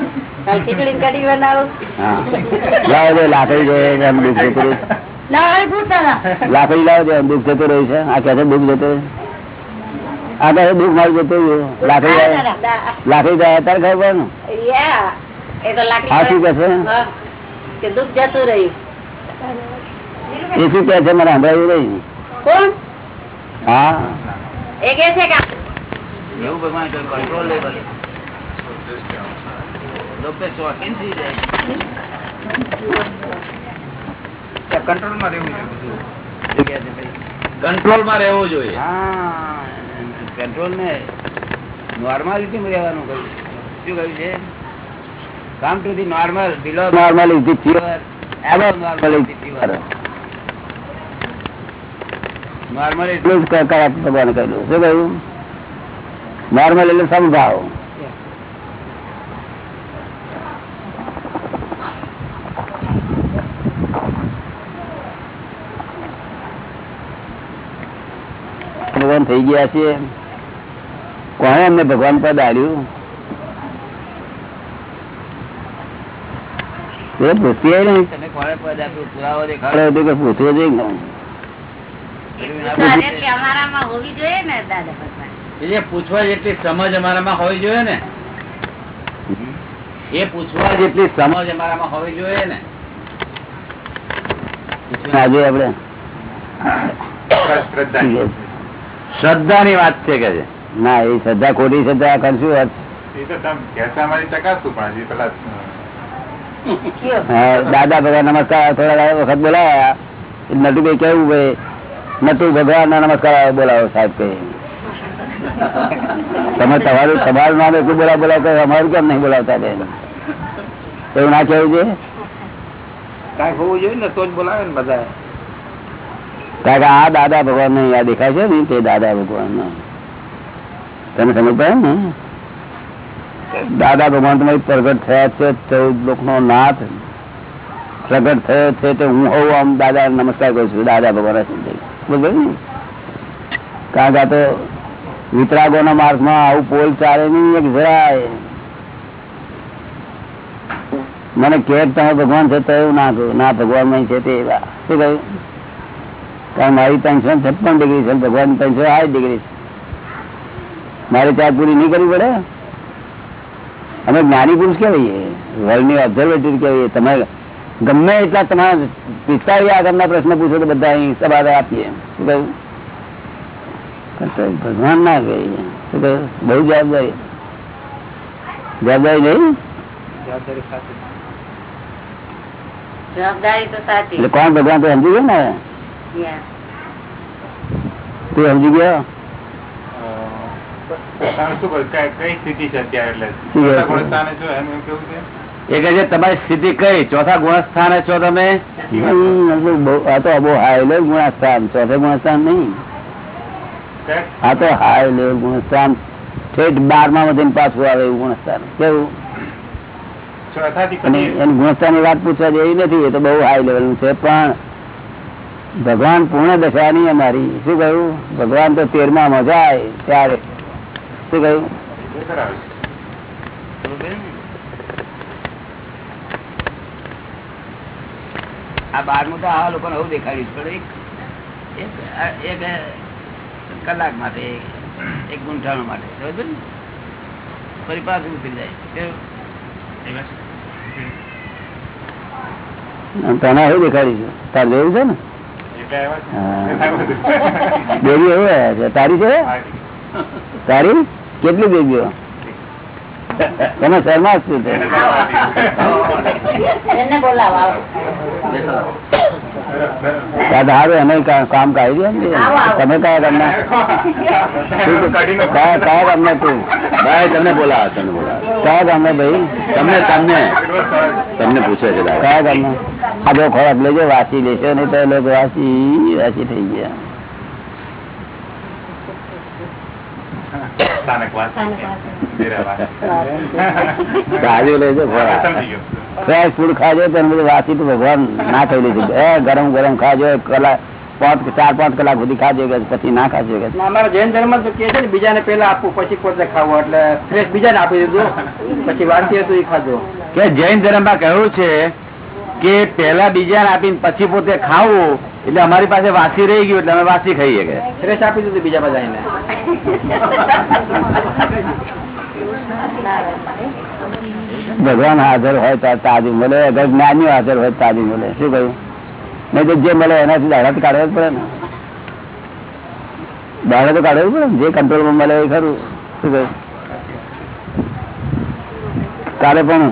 Speaker 7: કાલ ખીચડી કઢી બનાવો.
Speaker 2: હા. દે લાકડી દે એમ દુઃખ જતું રહ્યું લાકડી લાવો દે એમ દુઃખ જતું રહ્યું છે. આ ક્યાં છે? દુઃખ જતો આ કહે દુઃખ મારું જતું રહ્યું. લાકડી લાકડી જાય અત્યારે ખબર પડે ને?
Speaker 7: યા એ તો લાકડી
Speaker 2: આ શું કે છે
Speaker 7: હા. કે દુઃખ જતું રહ્યું.
Speaker 2: એ શું કે છે? મને સંભળાયું નહીં.
Speaker 7: કોણ?
Speaker 2: હા.
Speaker 7: એ કે છે કે
Speaker 1: એવું ભગવાન કંટ્રોલ
Speaker 5: લેવલમાં રહેવું
Speaker 1: જોઈએ
Speaker 2: હા. કંટ્રોલ ને નોર્માલિટી માં રહેવાનું કહ્યું. શું કહ્યું છે? કામ to the normal below the pure above normality pure normal એટલું જ ક- કહ્યું. શું કહ્યું? નોર્મલ એટલે સમભાવ ભગવાન થઈ ગયા છે. કોણે અમને ભગવાન પદ આવ્યું એ પૂછીએ નહીં. તમે કોણે પદ આપ્યું? પુરાવો દેખાડો. કે જોઈએ ને?
Speaker 7: એ તો હરેક અમારામાં હોવી જોઈએ ને દાદા ભગવાન?
Speaker 8: એ પૂછવા જેટલી સમજ અમારામાં હોવી જોઈએ ને? એ પૂછવા જેટલી સમજ અમારામાં હોવી જોઈએ ને?
Speaker 2: આજે આપણે.
Speaker 6: શ્રદ્ધા
Speaker 1: ની વાત છે કે
Speaker 2: ના એ શ્રદ્ધા ખોટી શ્રદ્ધા કરશું વાત દાદા ભગવાન નમસ્કાર થોડા વખત બોલાયા. નટુભાઈ કેવું ભાઈ? નટુ ગભરા ના નમસ્કાર બોલાવો સાહેબ કહે તમે તમારું તમારું નામ એટલું બોલા બોલાવ અમારું કેમ નહીં બોલાવતા બેન એવું ના કહેવું છે
Speaker 5: કાંઈક હોવું જોઈએ ને તો જ બોલાવે ને બધા
Speaker 2: કારણ કે આ દાદા ભગવાન ને યાદ દેખાય છે ને તે દાદા ભગવાન તમે સમજ પડે ને? દાદા ભગવાન તમારી પ્રગટ થયા છે ચૌદ લોક નો નાથ પ્રગટ થયો છે તો હું હોઉં આમ દાદા નમસ્કાર કરું છું દાદા ભગવાન કારણ કે તો વિતરાગો ના માર્ગમાં આવું પોલ ચાલે નહીં, એક જરાય. મને કે તમે ભગવાન છે તો એવું ના કહ્યું ના, ભગવાન નહીં છે તે એવા. શું કહ્યું? કારણ મારી ત્રણસો છપ્પન ડિગ્રી છે ભગવાન ત્રણસો આઠ ડિગ્રી છે. મારે ત્યાં પૂરી નહીં કરવી પડે? અમે જ્ઞાની પુરુષ કેવાઈએ વર્લ્ડની ઓબ્ઝર્વેટરી કહેવાય તમે ગમે એટલા તમારા પિસ્તાળીસ આગળના પ્રશ્ન પૂછો તો બધા અહીં સવારે આપીએ. શું કહ્યું? ભગવાન ના કહીએ શું કહ્યું? બહુ જવાબદારી. જવાબદારી નહીં? કોણ ભગવાન તું સમજી ગયો ને? તું સમજી ગયો?
Speaker 6: શું કહો કઈ કઈ સ્થિતિ છે અત્યારે? એટલે
Speaker 1: એ કહે છે તમારી સ્થિતિ કઈ? ચોથા ગુણસ્થાને છો તમે?
Speaker 2: આ તો બહુ હાઈ લેવલ ગુણસ્થાન. ચોથે ગુણસ્થાન નહીં. આ તો હાઈ લેવલ ગુણસ્થાન. ઠેઠ બારમા માં પાછું આવે એવું ગુણસ્થાન. કેવું? એની ગુણસ્થાનની વાત પૂછવા જેવી નથી એ તો બહુ હાઈ લેવલનું છે પણ ભગવાન પૂર્ણ દશા નહીં અમારી. શું કહ્યું? ભગવાન તો તેરમા મજા આવે ત્યારે. શું કહ્યું
Speaker 6: એ કરાવે છે.
Speaker 8: આ બારમું તો આ લોકોને આવું દેખાડ્યું. પણ એક- એક એક કલાક માટે એક ગુંઠાણું માટે. સમજો ને? ફરી પાછું ઉતરી જાય
Speaker 2: તને એવું દેખાડીશું તાર લેવું છે ને. બેબી એવું આવ્યા છે તારી છે? તારી? કેટલી બેબીઓ તમે શર્મા જ છું કામ કાઢી દે ને. તમે કયા ગામના? કયા કયા ગામના તું?
Speaker 1: ભાઈ તમને બોલાવો તમને બોલાવો.
Speaker 2: કયા ગામના ભાઈ?
Speaker 1: તમને તમને. તમને પૂછે છે
Speaker 2: કયા ગામના? આ જો ખોરાક લેજો વાસી લેશો નહીં તો એ લોકો વાસી વાસી થઈ ગયા. તાજું લેજો ફ્રેશ ફૂડ ખાજો તો બધું વાસી તો ભગવાન ના થઈ લીધું. એ ગરમ ગરમ ખાજો કલાક પાંચ ચાર પાંચ કલાક સુધી ખાજો કે પછી ના ખાજો કે
Speaker 5: અમારા જૈન ધર્મ તો કે છે ને બીજાને પેલા આપવું પછી પોતે ખાવું એટલે ફ્રેશ બીજાને આપી દીધું. પછી વાંચી હતું એ ખાધું.
Speaker 1: કે જૈન ધર્મમાં કહ્યું છે કે પેલા બીજાને આપીને પછી પોતે ખાવું એટલે અમારી પાસે વાસી રહી ગયું એટલે અમે વાસી ખાઈએ કે.
Speaker 5: ફ્રેશ આપી દીધું બીજા બધાને
Speaker 2: ભગવાન હાજર હોય તો તાજું મળે અગર જ્ઞાની હાજર હોય તાજી તાજું મળે. શું કહ્યું? નહીં તો જે મળે એનાથી દાડા તો કાઢવા જ પડે ને. દાડા તો કાઢવું પડે ને. જે કંટ્રોલમાં મળે એ ખરું. શું કહ્યું? તારે પણ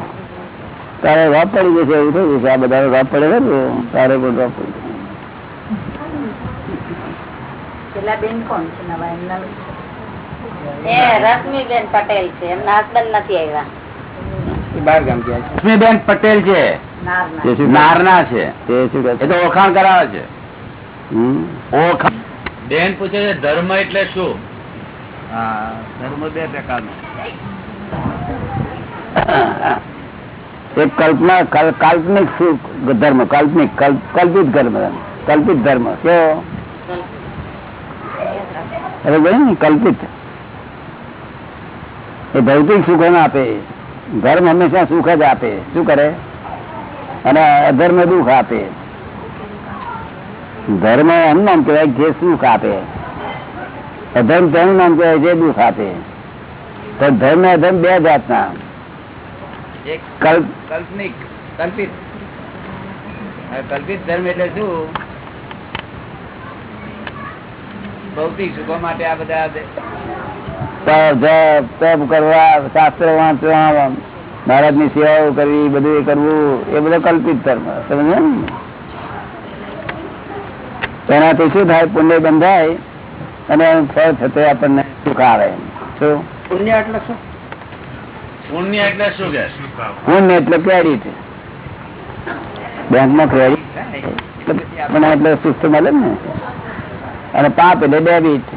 Speaker 2: તારે રોપ પડી જશે એવું થયું છે. આ બધા રોપ પડે ખરું તારે પણ રોપ પડી જશે.
Speaker 3: બેન કોણ છે નવા? એમના
Speaker 7: રશ્મિબેન પટેલ છે. એમના હસબન્ડ નથી આવ્યા.
Speaker 5: એ બહાર ગામ ગયા છે.
Speaker 1: લક્ષ્મીબેન પટેલ છે.
Speaker 3: નારના.
Speaker 1: છે.
Speaker 2: તે શું કહે
Speaker 1: એ તો ઓળખાણ કરાવે છે. ઓળખાણ
Speaker 8: બેન પૂછે છે ધર્મ એટલે શું? હા ધર્મ બે પ્રકારનો.
Speaker 2: એક કલ્પના કલ- કાલ્પનિક શું ધર્મ? કાલ્પનિક કલ્પિત ધર્મ. કલ્પિત ધર્મ. કેવો? અરે ભાઈ ને કલ્પિત એ ભૌતિક સુખો ના આપે ધર્મ હંમેશા સુખ જ આપે શું કરે અને અધર્મ દુઃખ આપે ધર્મ એમ નામ કહેવાય જે સુખ આપે અધર્મ તેનું નામ કહેવાય જે દુઃખ આપે તો ધર્મ ને અધર્મ બે જાતના
Speaker 8: એક
Speaker 2: કલ્પ
Speaker 8: કલ્પનિક કલ્પિત હવે કલ્પિત ધર્મ એટલે શું? ભૌતિક સુખો માટે આ બધા
Speaker 2: તપ કરવા શાસ્ત્ર વાંચવા ભારતની સેવાઓ કરવી બધું એ કરવું એ બધું કલ્પિત ધર્મ સમજે તેનાથી શું થાય? પુણ્ય બંધાય અને ફળ થતો આપણને સુખ આવે. શું?
Speaker 5: પુણ્ય એટલે શું?
Speaker 6: પુણ્ય એટલે શું કે?
Speaker 2: પુણ્ય એટલે ક્રેડિટ બેંકમાં ક્રેડિટ આપણને એટલે સુસ્ત મળે ને? અને પાપ એટલે ડેબિટ.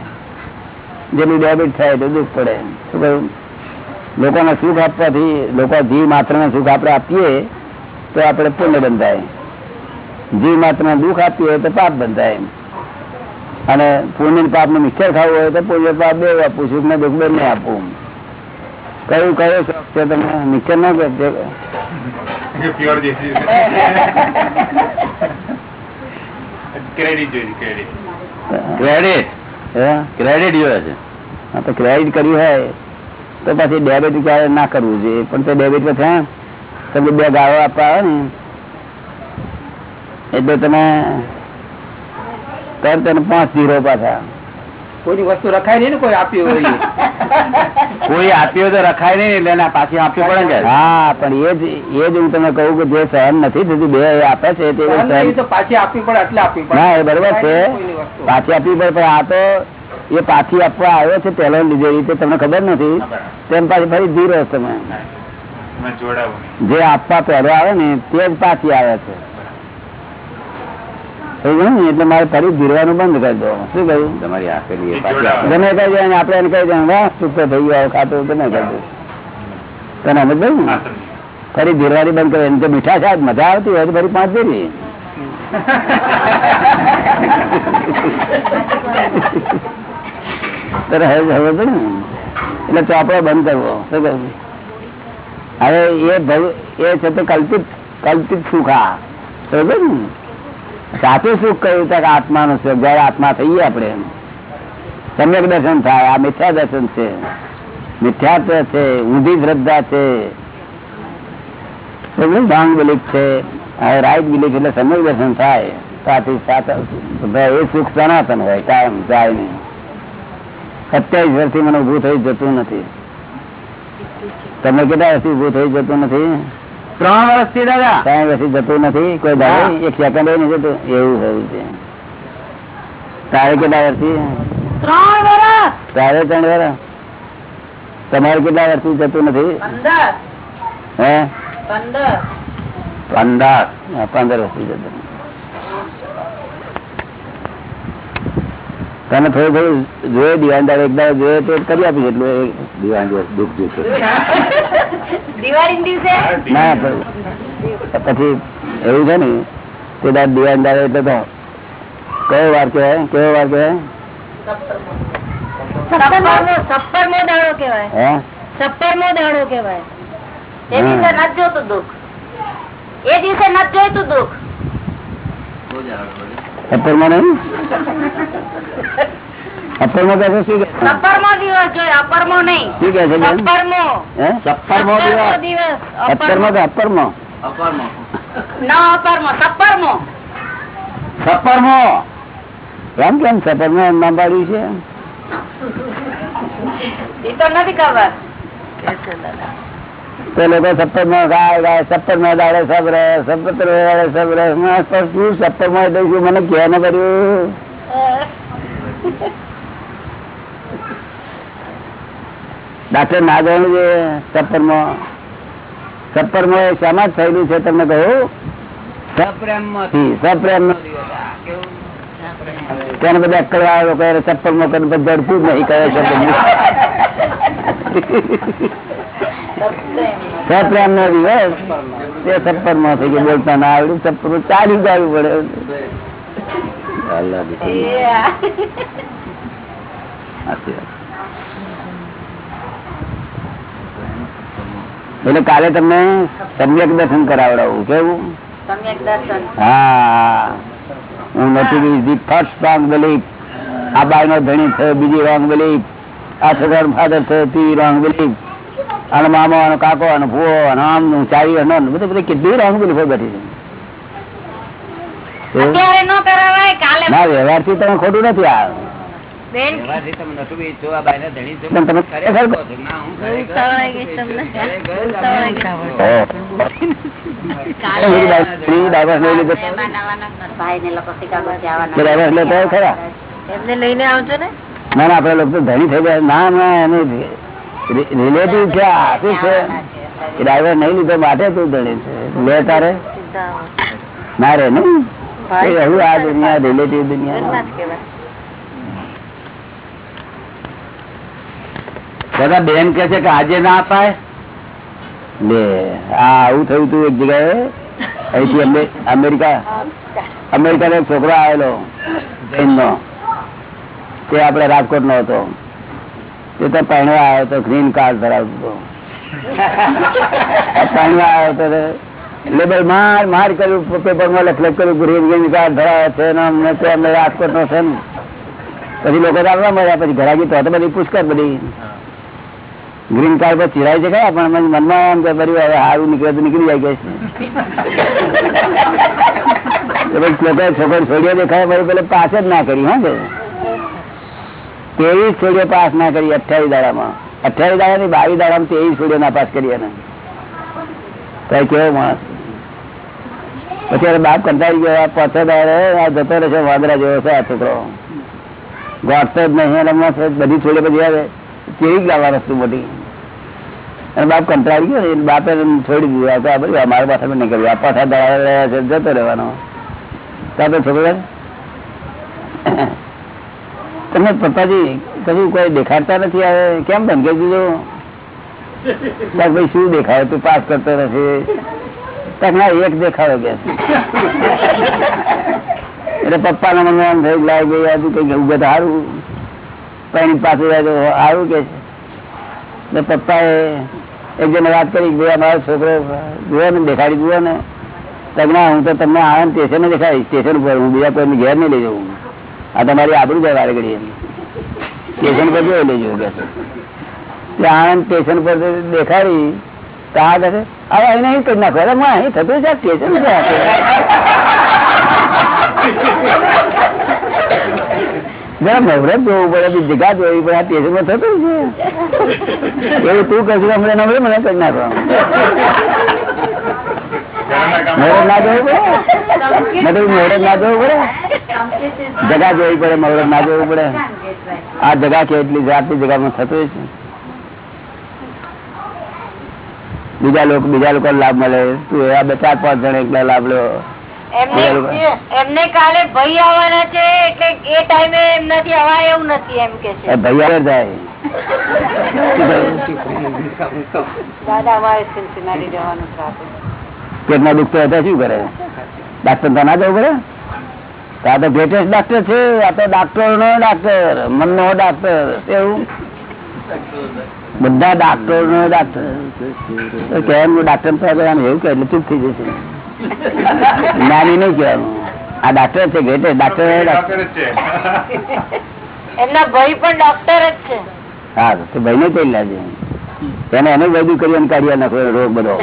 Speaker 2: જેનું ડેબિટ થાય તો દુઃખ પડે. શું કહ્યું? લોકોને સુખ આપવાથી લોકો જીવ માત્ર સુખ આપણે આપીએ તો આપણે પુણ્ય બંધાય. જીવ માત્ર દુઃખ આપીએ તો પાપ બંધાય અને પુણ્ય પાપનું મિક્સર ખાવું હોય તો પુણ્ય પાપ બે આપવું સુખ ને દુઃખ બંને આપવું કયું કયો શોખ છે તમે મિક્સર ના
Speaker 6: કરજો ક્રેડિટ જોઈએ ક્રેડિટ
Speaker 1: ક્રેડિટ ક્રેડિટ જોઈએ છે.
Speaker 2: હા તો ક્રેડિટ કર્યું હોય તો પછી ડેબિટ ક્યારે ના કરવું જોઈએ? પણ તે ડેબિટ પછી હા, તમે બે ગાળો આપવા આવે ને. એટલે તમે તરત પાંચ જીરો પાછા.
Speaker 5: કોઈની વસ્તુ રખાય નહીં ને કોઈ આપ્યું હોય
Speaker 1: કોઈ આપ્યો તો રખાય નહીં એટલે એને પાછી આપ્યું પડે ને
Speaker 2: હા પણ એ જ એ જ હું તમને કહું કે જે સહન નથી થતું બે આપે છે તે
Speaker 5: પાછી આપવી પડે એટલે આપવી પડે.
Speaker 2: હા એ બરોબર છે. પાછી આપવી પડે પણ આ તો એ પાછી આપવા આવ્યો છે પેલો લીધે રીતે તમને ખબર નથી. તેમ પાછી ફરી ધીરો તમે. જે આપવા પહેલો આવે ને તે જ પાછી આવે છે. ને? એટલે મારે ફરી ગીરવાનું બંધ કરી દો શું કહ્યું
Speaker 1: તમારી.
Speaker 2: ગમે કહી આપણે એને કહી જાય વાહ તો થઈ ગયો ખાતું ગમે કરી દો તને સમજ ને? ફરી ગીરવાની બંધ કરી તો મીઠા છે મજા આવતી હોય તો ફરી પાંચ હવે ને એટલે ચોપડો બંધ કરવો શું કહ્યું? હવે એ ભવ- એ છે તો કલ્પિત કલ્પિત સુખા સમજ ને સાચું સુખ કહ્યું તો આત્માનું સુખ? જયારે આત્મા થઈએ આપણે સમ્યક દર્શન થાય, આ મિથ્યા દર્શન છે. મિથ્યાત્વ છે ઊંધી શ્રદ્ધા છે. રોંગ બિલીફ છે. હવે રાઈટ બિલીફ એટલે સમ્યક દર્શન થાય સાથી એ સુખ સનાતન હોય, કાયમ જાય નહીં. સત્યાવીસ વર્ષથી મને ઉભું થઈ જતું નથી. તમે કેટલા વર્ષથી ઉભું થઈ જતું નથી?
Speaker 1: ત્રણ વર્ષથી દાદા.
Speaker 2: ત્રણ વર્ષથી જતું નથી કોઈ ભાઈ એક સેકન્ડ નહીં જતું. એવું થયું છે. તારે કેટલા વર્ષથી?
Speaker 3: ત્રણ વર્ષ
Speaker 2: તારે ત્રણ વર્ષ તમારે કેટલા વર્ષથી જતું નથી?
Speaker 7: પંદર.
Speaker 2: હે?
Speaker 7: પંદર.
Speaker 1: પંદર.
Speaker 2: વર્ષથી જતું તમે થોડું થોડું જોયે દિવાનદાર એક દાડો જોયે તો કરી આપીશ એટલું એ
Speaker 1: દિવાળી દુઃખ જોશે
Speaker 2: ના પછી એવું છે ને તે દાડ દિવાનદાર એટલે તો કયો વાર કહેવાય? કયો વાર કહેવાય?
Speaker 3: દાડો સત્તરમો દાડો કેવાય
Speaker 7: એ દિવસે નથી જોતું દુઃખ. એ દિવસે નથી જોઈતું દુઃખ.
Speaker 2: નહીં શું કે
Speaker 7: દિવસ અપરમો નહીં.
Speaker 2: શું કે છે બેન? હે?
Speaker 1: સત્તરમો દિવસ.
Speaker 2: કે અપરમાં.
Speaker 7: ન અપરમો
Speaker 2: કેમ સત્તરમાં એમ નામ પાડ્યું છે?
Speaker 7: એ તો નથી ખબર.
Speaker 2: તો લોકો સત્તરમાં ગાય ગાય સત્તરમાં દાડે સબ રહે સત્તર દાડે સબ રહે શું સત્તરમાં દઈશું મને કહે ન કર્યું ડાક્ટર ના ગયું છે સત્તરમાં સત્તરમાં એ શામાં જ થયેલું છે તમને કહ્યું
Speaker 8: સપ્રેમ
Speaker 2: સપ્રેમ ત્યાં બધા અક્કલ વાળા લોકો એને સત્તરમાં કરીને બધા જડતું જ નહીં કહે છે. સપ્રેમ નો દિવસ તે સત્તરમાં થઈ ગયું બોલતા ના આવડ્યું સત્તર ચાલી જવું પડે. એટલે કાલે તમને સમ્યક દર્શન કરાવડાવું કેવું? હા. હું નથી ધી ફર્સ્ટ સ્ટ્રોંગ બિલીફ આ બાઈ નો ધણી થયો બીજી રોંગ બિલીફ આ છોકરા ફાધર થયો તી રોંગ બિલીફ અને મામો અને કાકો અને ભૂવો અને આમ નું ચાવી અને બધું બધી કેટલી રોંગ બિલીફો બેઠી છે
Speaker 7: ન કરાવાય કાલે
Speaker 2: ના વ્યવહારથી તમે ખોટું નથી આ.
Speaker 7: ભાઈ થી
Speaker 2: આપડે લોકો ધણી થઈ ગયા. ના ના એનું રિલેટિવ છે શું છે. ડ્રાઈવર નહીં લીધો માટે તું ધણી છે. લે તારે. ના રે ને એવું આ દુનિયા રિલેટિવ દુનિયા.
Speaker 7: ના.
Speaker 1: દાદા બેન કે છે કે આજે ના અપાય?
Speaker 2: લે આ આવું થયું તું એક જગ્યાએ. અહીંથી અમે- અમેરિકા અમેરિકા એક છોકરો આવેલો જૈનનો તે આપડે રાજકોટ નો હતો. તે તો પહેણવા આવ્યો હતો ગ્રીન કાર્ડ ધરાવતો પહેણવા આવ્યો તે લેબર માર માર કર્યું પેપરમાં લખ લખ કર્યું ગ્રીન ગ્રીન કાર્ડ ધરાવે છે અમને તો રાજકોટ નો છે ને. પછી લોકો આવવા મળ્યા પછી ઘરાકી તો તો બધી પુષ્કર બધી. ગ્રીન કાર્ડ પર ચિરાય છે ખરા પણ મનમાં એમ કે ફરી હવે સારું નીકળે તો નીકળી જાય કે તો છોકરો છોડીઓ દેખાય પેલે પાછળ જ ના કરી હા કે તેવીસ છોડીઓ પાસ ના કરી અઠ્યાવીસ દાડામાં. અઠ્યાવીસ દાડા ની બાવીસ દાડામાં તેવીસ છોડીઓ ના પાસ કરી ને તો કેવો માણસ. પછી બાપ કંટાળી ગયો પાછો દાડે જતો રહેશે વાંદરા જેવો છે આ છોકરો. ગોઠતો જ નહીં, અને બધી છોડે પછી આવે. કેવી લાવવા વસ્તુ મોટી. અને બાપ કંટાળી ગયો ને બાપે છોડી દીધું. આ બધું અમારા પાછળ નહીં કર્યું. આ પાછા દાડા રહ્યા છે, જતો રહેવાનો. તો છોકરા તમે પપ્પાજી કશું કોઈ દેખાડતા નથી આવે કેમ બંધ દીધો? ભાઈ શું દેખાય તું પાસ કરતો નથી. તાર ના એક દેખાડો કે એટલે પપ્પાના મને એમ થઈ લાગ ગઈ આ તું કઈ ઉભે તો સારું. પાણી પાસે સારું કે છે. પપ્પાએ એક જણ વાત કરી ગયા મારો છોકરો જુઓ ને, દેખાડી જુઓ ને. તમને ના, હું તો તમને આણંદ સ્ટેશન દેખાય સ્ટેશન ઉપર હું બીજા કોઈ ઘેર નહીં લઈ જવું આ તમારી આબરું જાય વારે ઘડી સ્ટેશન પર જોઈ લેજો કે છે. તે આણંદ સ્ટેશન પર દેખાડી, તો આ કહે હવે અહીં નહીં કરી નાખો અરે, હું અહીં થતું છે સ્ટેશન છે આ તો." જરા નવરત જોવું પડે જગા જોવી પડે, આ સ્ટેશન પર થતું છે એવું તું કશું હમણાં નવરે મને કરી નાખો નવરત ના જોવું પડે? બધું કહ્યું ના જોવું પડે? જગા જોવી પડે નવરત ના જોવું પડે? આ જગા છે એટલી જાતની જગામાં થતું છે. બીજા લોકો બીજા લોકો લાભ મળે. તું એવા બે ચાર પાંચ જણ એકલા લાભ લો.
Speaker 7: એમને એમને કાલે ભાઈ આવવાના છે એટલે એ ટાઈમે એમનાથી અવાય એવું નથી એમ કે છે.
Speaker 2: ભાઈ જાય
Speaker 7: દાદા અમારે જવાનું.
Speaker 2: પેટમાં દુખતો હતા શું કરે? ડાક્ટર તો ના જવું પડે? આ તો ગ્રેટેસ્ટ ડાક્ટર છે આ તો ડાક્ટર નો ડાક્ટર મન નો ડાક્ટર એવું બધા ડાક્ટર નો ડાક્ટર કેમ ડાક્ટર તો એવું કે એટલે ચૂપ થઈ જશે. નાની નહીં કહેવાનું. આ ડાક્ટર છે ગ્રેટેસ્ટ ડાક્ટર
Speaker 7: એમના ભાઈ પણ ડોક્ટર જ છે.
Speaker 2: હા તો ભાઈ ને કઈ લાગે એને એને બધું કરી અને કાઢી નાખો રોગ બધો.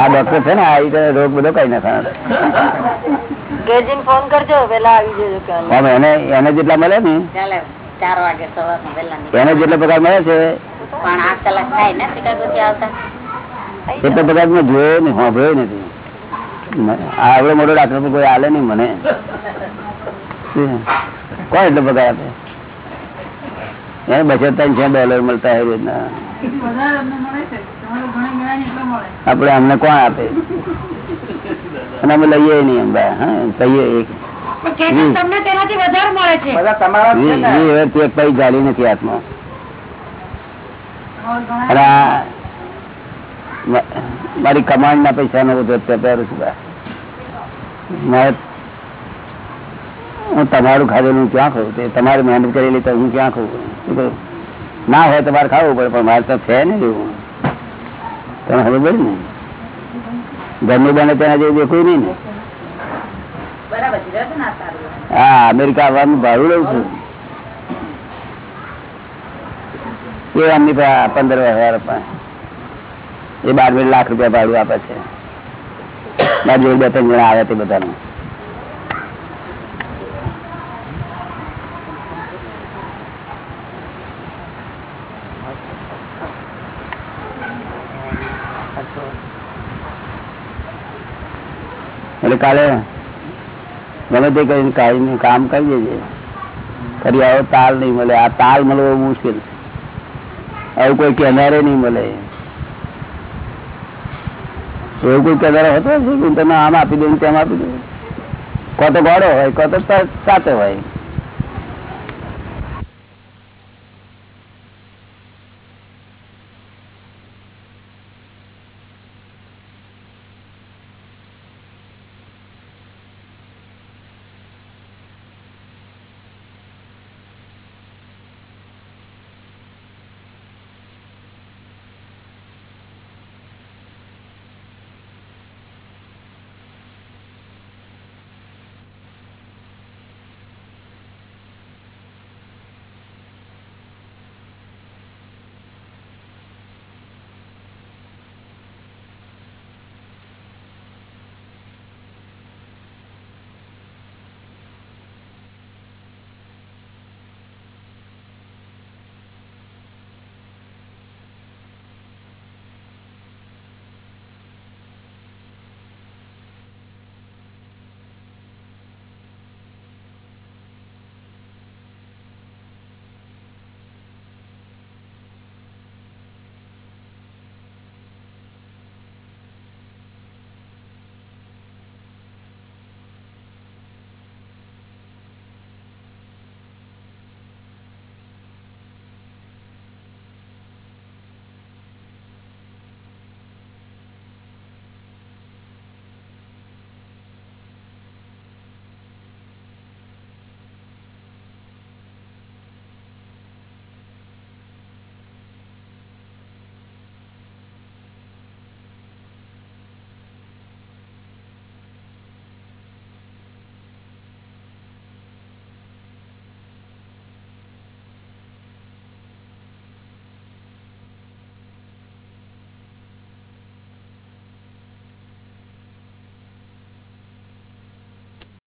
Speaker 2: આ ડોક્ટર છે ને આ રીતે રોગ બધો કઈ નાખવાનો.
Speaker 7: ગેજીન ફોન કરજો પેલા આવી જજો કાલે
Speaker 2: હવે એને એને જેટલા મળે ને
Speaker 7: ચાલે ચાર વાગે સવારમાં વહેલા નીકળો.
Speaker 2: એને જેટલો પગાર મળે છે એટલો પગાર મેં જોયો ને સાંભળ્યો નથી. આવડો મોટો ડાક્ટર પર કોઈ આલે નહીં મને? કોણ એટલો પગાર આપે? એને બસો ત્રણસો ડોલર મળતા હોય રોજના
Speaker 4: અમને મળે છે. તમારે ઘણા ગણા ને એટલો મળે.
Speaker 2: આપડે અમને કોણ આપે? અને અમે લઈએ નહીં અંબા હા કહીએ મારી કમાન્ડ ના પૈસા નો વધારે. મારે તમારું ખાધેલું ક્યાં ખાવું તે તમારી મહેનત કરેલી તો હું ક્યાં ખાવું ના હોય તમારે ખાવું પડે પણ મારે તો છે ને એવું. તમે ખબર બોલ ને? ઘરનું બને તેના જેવું દેખવું નહીં ને. હા અમેરિકા આવવાનું ભાડું લઉં છું. એ એમની પંદર હજાર એ બાર લાખ રૂપિયા ભાડું આપે છે. બાજુ બે ત્રણ જણા આવ્યા તે બધાનું. કાલે ગમે તે કરીને કાઢી કામ કરી દેજે. ફરી આવો, તાલ નહીં મળે. આ તાલ મળવો મુશ્કેલ છે. આવું કોઈ કેનારે નહીં મળે. એવું કોઈ કેનારો હતો તમે આમ આપી દઉં તેમ આપી દઉં કો તો ગોળો હોય કો તો સાચો હોય.